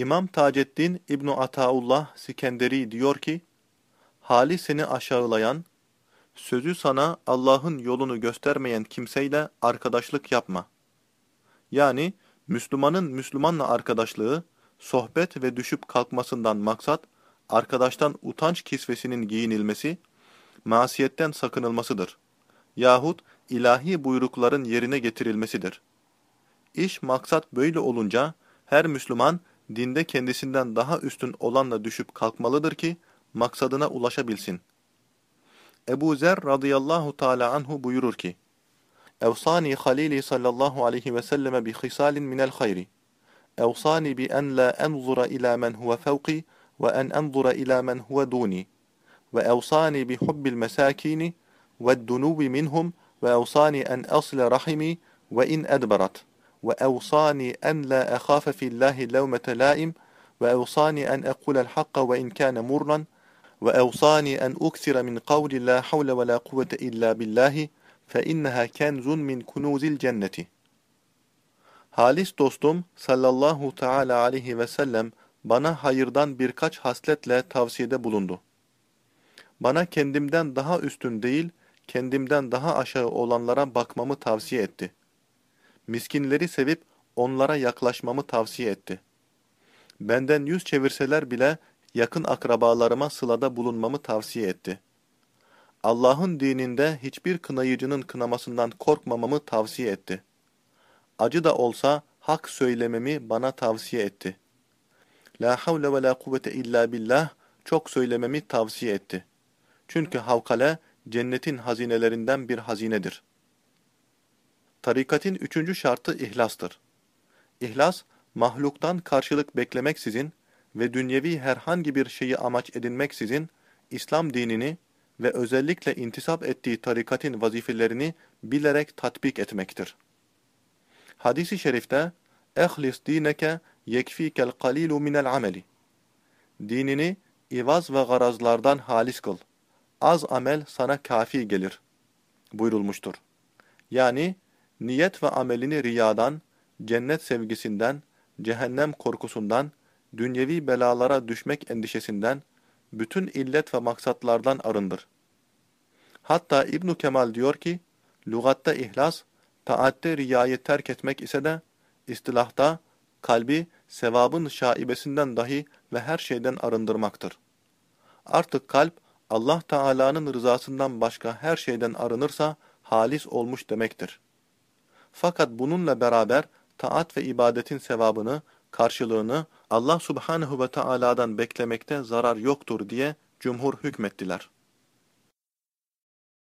İmam Taceddin İbn Ataullah Sikenderi diyor ki, hali seni aşağılayan, sözü sana Allah'ın yolunu göstermeyen kimseyle arkadaşlık yapma. Yani Müslümanın Müslümanla arkadaşlığı, sohbet ve düşüp kalkmasından maksat, arkadaştan utanç kisvesinin giyinilmesi, masiyetten sakınılmasıdır. Yahut ilahi buyrukların yerine getirilmesidir. İş maksat böyle olunca, her Müslüman, dinde kendisinden daha üstün olanla düşüp kalkmalıdır ki, maksadına ulaşabilsin. Ebu Zer radıyallahu teala anhu buyurur ki, Evsani halili sallallahu aleyhi ve selleme bi hisalin minel hayri. Evsani bi en la enzura ila men huve fevki ve en enzura ila men huve duni. Ve evsani bi hubbil mesakini ve dunubi minhum ve evsani en asle rahimi ve in edberat. وأوصاني أن لا أخاف في الله لومة لائم وأوصاني أن أقول الحق وإن كان مرا وأوصاني أن أكثر من قول لا حول ولا قوة إلا بالله فإنها كنز من كنوز الجنة Halis dostum sallallahu teala aleyhi ve sellem bana hayırdan birkaç hasletle tavsiyede bulundu. Bana kendimden daha üstün değil, kendimden daha aşağı olanlara bakmamı tavsiye etti miskinleri sevip onlara yaklaşmamı tavsiye etti. Benden yüz çevirseler bile yakın akrabalarıma sılada bulunmamı tavsiye etti. Allah'ın dininde hiçbir kınayıcının kınamasından korkmamamı tavsiye etti. Acı da olsa hak söylememi bana tavsiye etti. La havle ve la kuvvete illa billah çok söylememi tavsiye etti. Çünkü havkale cennetin hazinelerinden bir hazinedir. Tarikatin üçüncü şartı ihlastır. İhlas, mahluktan karşılık beklemeksizin ve dünyevi herhangi bir şeyi amaç edinmeksizin, İslam dinini ve özellikle intisap ettiği tarikatin vazifelerini bilerek tatbik etmektir. Hadis-i şerifte, اَخْلِصْ دِينَكَ يَكْف۪يكَ الْقَلِيلُ مِنَ الْعَمَلِ Dinini ivaz ve garazlardan halis kıl. Az amel sana kafi gelir. buyurulmuştur. Yani, niyet ve amelini riyadan, cennet sevgisinden, cehennem korkusundan, dünyevi belalara düşmek endişesinden, bütün illet ve maksatlardan arındır. Hatta İbn Kemal diyor ki, lügatta ihlas, taatte riyayı terk etmek ise de, istilahta, kalbi sevabın şaibesinden dahi ve her şeyden arındırmaktır. Artık kalp, Allah Teala'nın rızasından başka her şeyden arınırsa, halis olmuş demektir. Fakat bununla beraber taat ve ibadetin sevabını, karşılığını Allah subhanehu ve Taala'dan beklemekte zarar yoktur diye cumhur hükmettiler.